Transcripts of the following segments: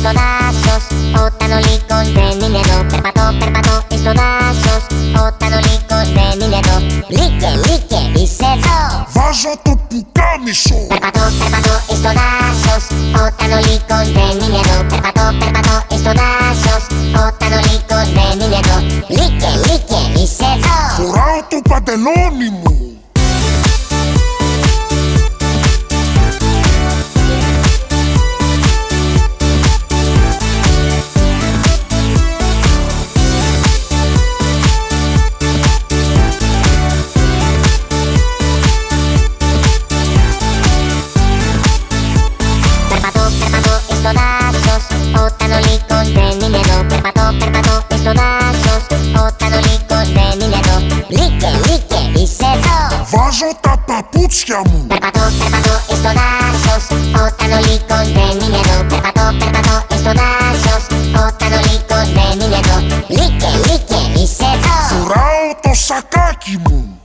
στο δάσος Όταν ο λύκος δεν είναι εδώ. Περπατώ, περπατώ στο δάσος Όταν ο λύκος δεν είναι εδώ. Λύκε, λύκε, είσαι εδώ. Βάζω το πουκάμισο. Περπατώ, περπατώ στο δάσος Όταν ο λύκος δεν είναι εδώ. Περπατώ, περπατώ στο δάσος Όταν ο λύκος δεν είναι εδώ. Λύκε, λύκε, είσαι εδώ. Φοράω το παντελόνι μου Βάζω τα παπούτσια μου. Περπατώ, περπατώ στο δάσος Όταν ο λύκος δεν είναι εδώ. Περπατώ, περπατώ στο δάσος Όταν ο λύκος δεν είναι εδώ. Λύκε, λύκε, είσαι εδώ. Φοράω το σακάκι μου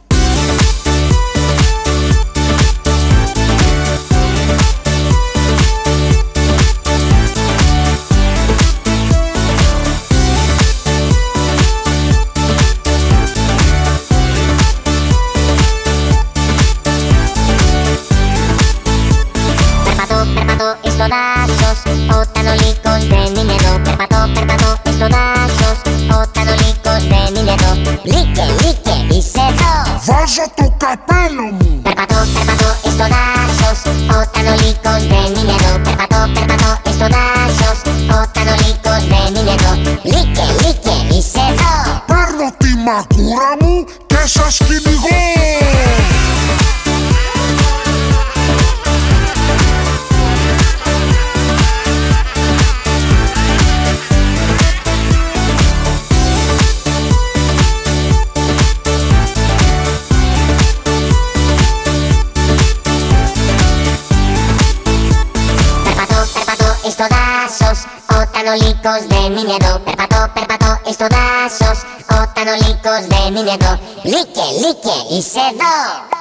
στο δάσος Όταν ο λύκος δεν είναι εδώ Περπατώ, περπατώ στο δάσος Όταν ο λύκος δεν είναι εδώ Λύκε, λύκε, είσαι εδώ Βάζω το καπέλο μου Περπατώ, περπατώ στο δάσος Όταν ο λύκος δεν είναι εδώ Περπατώ, περπατώ στο δάσος Όταν ο λύκος δεν είναι εδώ Λύκε, λύκε, είσαι εδώ Παίρνω τη μακούρα μου και σας κυνηγώ Όταν ο λύκος δεν είναι εδώ Περπατώ, περπατώ στο δάσος. Όταν ο λύκος δεν είναι εδώ Λύκε, λύκε, είσαι εδώ